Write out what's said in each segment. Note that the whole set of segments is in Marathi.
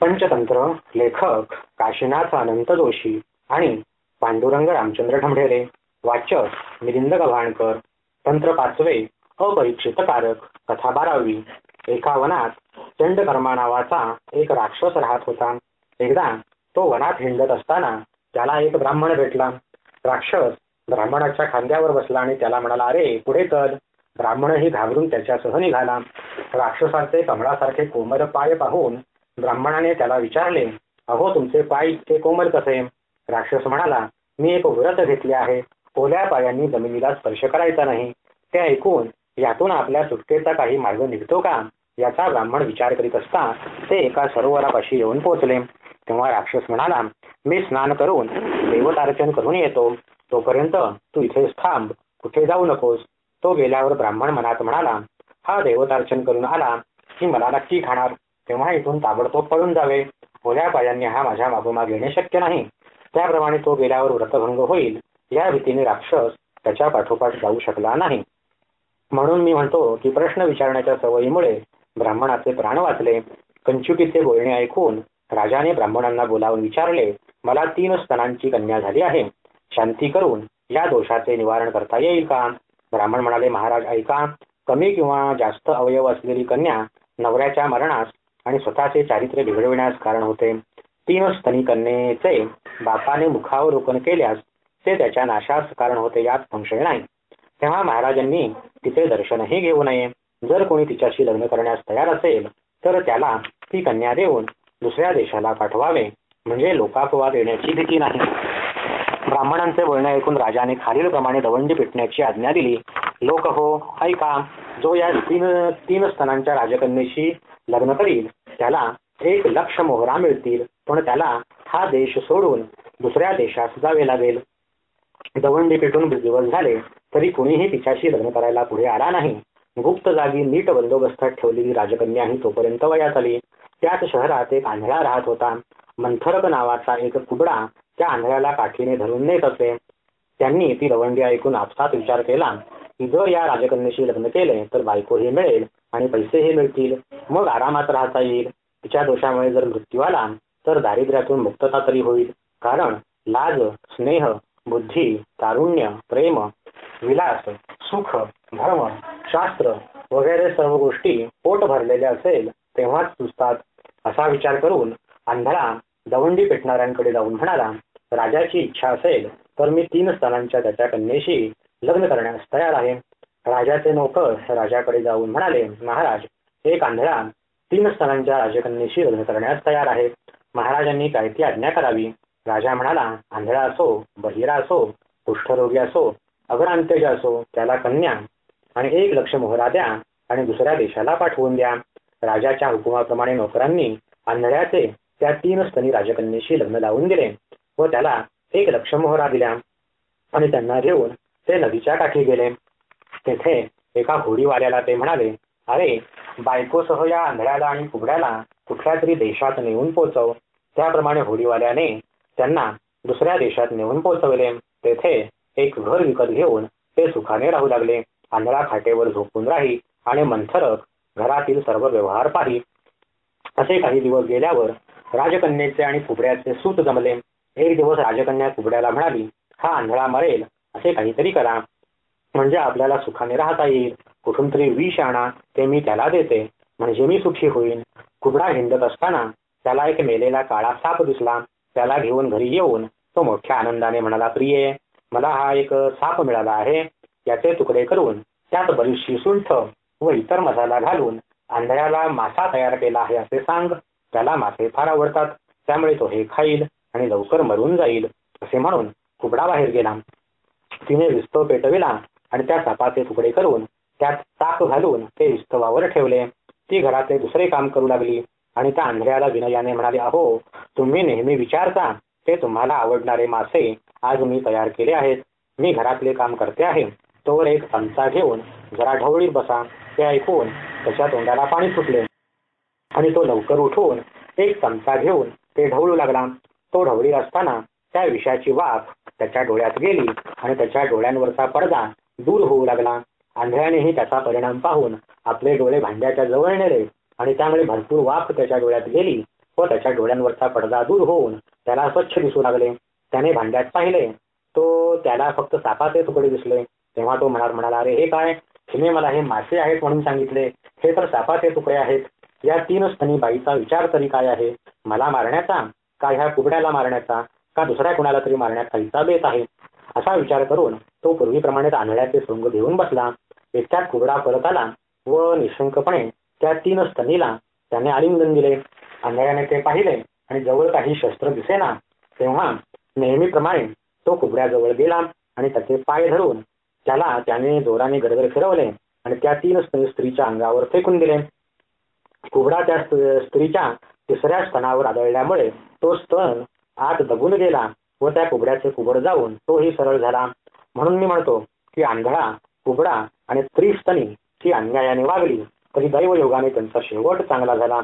पंचतंत्र लेखक काशीनाथ अनंत जोशी आणि पांडुरंग रामचंद्र ढमढेरे वाचक मिलिंद गव्हाणकर तंत्र पाचवे अपरीक्षित कारक कथा बारावी एका वनात चंडकर्मा नावाचा एक राक्षस राहत होता. एकदा तो वनात हिंडत असताना त्याला एक ब्राह्मण भेटला. राक्षस ब्राह्मणाच्या खांद्यावर बसला आणि त्याला म्हणाला अरे पुढे चल. ब्राह्मणही घाबरून त्याच्यासह निघाला. राक्षसाचे कमळासारखे कोमल पाय पाहून ब्राह्मणाने त्याला विचारले अहो तुमचे पाय इतके कोमल कसे? राक्षस म्हणाला मी एक व्रत घेतले आहे. ओल्या पायांनी जमिनीला स्पर्श करायचा नाही. ते ऐकून यातून आपल्या सुटकेचा काही मार्ग निघतो का? याचा ब्राह्मण विचार करीत असता ते एका सरोवरापाशी येऊन पोहोचले. तेव्हा राक्षस म्हणाला मी स्नान करून देवतार्चन करून येतो. तोपर्यंत तू इथेच थांब. कुठे जाऊ नकोस. तो गेल्यावर ब्राह्मण मनात म्हणाला हा देवतार्चन करून आला. की मला नक्की खाणार. तेव्हा इथून ताबडतोब पळून जावे. ओल्या पायांनी हा माझ्या मागोमाग येणे शक्य नाही. त्याप्रमाणे तो गेल्यावर व्रतभंग होईल. या भीतीने राक्षस त्याच्या पाठोपाठ जाऊ शकला नाही. म्हणून मी म्हणतो की प्रश्न विचारण्याच्या सवयीमुळे ब्राह्मणाचे प्राण वाचले. कंचुकीचे बोलणे ऐकून राजाने ब्राह्मणांना बोलावून विचारले मला तीन स्तनांची कन्या झाली आहे. शांती करून या दोषाचे निवारण करता येईल का? ब्राह्मण म्हणाले महाराज ऐका. कमी किंवा जास्त अवयव असलेली कन्या नवऱ्याच्या मरणास आणि स्वतःचे चारित्र्य बिघडविण्यास कारण होते. तीन स्तनी कन्येचे बापाने मुखावर रोपण केल्यास ते त्याच्या नाशास कारण होते यात संशय नाही. तेव्हा महाराजांनी तिचे दर्शनही घेऊ नये. जर कोणी तिच्याशी लग्न करण्यास तयार असेल तर त्याला ती कन्या देऊन दुसऱ्या देशाला पाठवावे. म्हणजे लोकापवाद येण्याची भीती नाही. ब्राह्मणांचे बोलणे ऐकून राजाने खालीलप्रमाणे दवंडी पिटण्याची आज्ञा दिली. लोक हो ऐका. जो या तीन तीन स्तनांच्या राजकन्येशी लग्न करील त्याला एक लक्ष मोहरा मिळतील. पण त्याला हा देश सोडून दुसऱ्या देशात जावे लागेल. दवंडी पेटून दिवस झाले तरी कुणीही तिच्याशी लग्न करायला पुढे आला नाही. गुप्त जागी नीट बंदोबस्तात ठेवलेली राजकन्याही तोपर्यंत वयात आली. त्याच शहरात एक आंधळा राहत होता. मंथरक नावाचा एक कुबडा त्या आंधळ्याला काठीने धरून नेत असे. त्यांनी ती रवंडी ऐकून आपसात विचार केला. की जर या राजकन्याशी लग्न केले तर बायकोही मिळेल आणि पैसेही मिळतील. मग आरामात राहता येईल. तिच्या दोषामुळे जर मृत्यू आला तर दारिद्र्यातून मुक्तता तरी होईल. कारण लाज स्नेह बुद्धी तारुण्य प्रेम विलास सुख धर्म शास्त्र वगैरे सर्व गोष्टी पोट भरलेल्या असेल तेव्हाच सुचतात. असा विचार करून अंधळा दवंडी पेटणाऱ्यांकडे जाऊन म्हणाला राजाची इच्छा असेल तर मी तीन स्थानांच्या त्याच्या कन्येशी लग्न करण्यास तयार आहे. राजाचे नोकर राजाकडे जाऊन म्हणाले महाराज एक आंधळा तीन स्थानांच्या राजकन्येशी लग्न करण्यास तयार आहे महाराजांनी काय ती आज्ञा करावी. राजा म्हणाला आंधळा असो बहिरा असो कुष्ठरोगी असो अग्रांत्यज असो त्याला कन्या आणि एक लक्ष मोहरा द्या आणि दुसऱ्या देशाला पाठवून द्या. राजाच्या हुकुमाप्रमाणे नोकरांनी आंधळ्याचे त्या तीन स्तनी राजकन्येशी लग्न लावून दिले व त्याला एक लक्ष मोहरा दिल्या आणि त्यांना घेऊन ते नदीच्या काठी गेले. तेथे एका होडीवाल्याला ते म्हणाले अरे बायकोसह या आंधळ्याला आणि कुबड्याला कुठल्या तरी देशात नेऊन पोचव त्याप्रमाणे होडीवाल्याने त्यांना दुसऱ्या देशात नेऊन पोचवले तेथे एक घर विकत घेऊन ते सुखाने राहू लागले. आंधळा खाटेवर झोपून राही आणि मंथरक घरातील सर्व व्यवहार पाही. असे काही दिवस गेल्यावर राजकन्याचे आणि कुबड्याचे सूत जमले. एक दिवस राजकन्या कुबड्याला म्हणाली हा आंधळा मरेल असे काहीतरी करा. म्हणजे आपल्याला सुखाने राहता येईल. कुठून तरी विष आणा ते मी त्याला देते. म्हणजे मी सुखी होईल कुबडा हिंडत असताना त्याला एक मेलेला काळा साप दिसला. त्याला घेऊन घरी येऊन तो मोठ्या आनंदाने म्हणाला प्रिये मला हा एक साप मिळाला आहे. याचे तुकडे करून त्यात बरीचशी सुंठ व इतर मसाला घालून आंधळ्याला मासा तयार केला आहे असे सांग. त्याला मासे फार आवडतात. त्यामुळे तो हे खाईल आणि लवकर मरून जाईल. असे म्हणून कुबडा बाहेर गेला. तिने विस्तव पेटविला आणि त्या सापाचे तुकडे करून त्यात ताक घालून ते विस्तवावर ठेवले. ती घरातले दुसरे काम करू लागली आणि त्या आंधळ्याला विनयाने म्हणाले अहो तुम्ही नेहमी विचारता ते तुम्हाला आवडणारे मासे आज मी तयार केले आहेत. मी घरातले काम करते आहे. तोवर एक चमचा घेऊन जरा ढवळीत बसा. ते ऐकून त्याच्या तोंडाला पाणी सुटले आणि तो लवकर उठून एक चमचा घेऊन ते ढवळू लागला. तो ढवळीत असताना त्या विषाची वाफ त्याच्या डोळ्यात गेली आणि त्याच्या डोळ्यांवरचा पडदा दूर होऊ लागला. आंधळ्यानेही त्याचा परिणाम पाहून आपले डोळे भांड्याच्या जवळ नेले आणि त्यामुळे भरपूर वाफ त्याच्या डोळ्यात गेली व त्याच्या डोळ्यांवरचा पडदा दूर होऊन त्याला स्वच्छ दिसू लागले. त्याने भांड्यात पाहिले. तो त्याला फक्त सापाचे तुकडे दिसले. तेव्हा तो मनात म्हणाला अरे हे काय? हिने मला हे मासे आहेत म्हणून सांगितले. हे तर सापाचे तुकडे आहेत. या तीन स्तनी बाईचा विचार तरी काय आहे? मला मारण्याचा? का ह्या कुबड्याला मारण्याचा? का दुसऱ्या कुणाला तरी मारण्यात काहीचा बेत आहे? असा विचार करून तो पूर्वीप्रमाणे आंधळ्याचे सोंग घेऊन बसला. एकट्यात कुबडा परत आला व निशंकपणे त्या तीन स्तनीला त्याने आलिंगन दिले. आंधळ्याने ते पाहिले आणि जवळ काही शस्त्र दिसेना तेव्हा नेहमीप्रमाणे तो कुबड्याजवळ गेला आणि त्याचे पाय धरून त्याला त्याने जोराने गडगड फिरवले आणि त्या तीन स्त्रीच्या अंगावर फेकून दिले. कुबडा त्या स्त्रीच्या तिसऱ्या स्तनावर आदळल्यामुळे तो स्तन आत दबून गेला व त्या कुबड्याचे कुबड जाऊन तोही सरळ झाला. म्हणून मी म्हणतो की आंधळा कुबडा आणि स्त्रीस्तनी ती अन्यायाने वागली. तरी दैव योगाने त्यांचा शेवट चांगला झाला.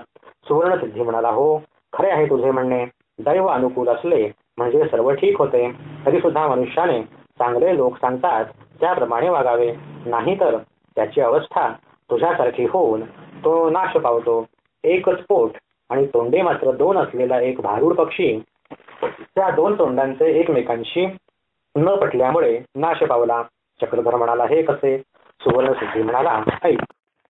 सुवर्ण सिद्धी म्हणाला हो खरे आहे तुझे म्हणणे. दैव अनुकूल असले म्हणजे सर्व ठीक होते. तरी सुद्धा मनुष्याने चांगले लोक सांगतात त्याप्रमाणे वागावे. नाहीतर त्याची अवस्था तुझ्यासारखी होऊन तो नाश पावतो. एकच पोट आणि तोंडे मात्र दोन असलेला एक भारूड पक्षी. त्या दोन तोंडांचे एकमेकांशी न पटल्यामुळे नाश पावला. चक्रधर म्हणाला हे कसे? सुवर्ण सिद्धी म्हणाला ऐक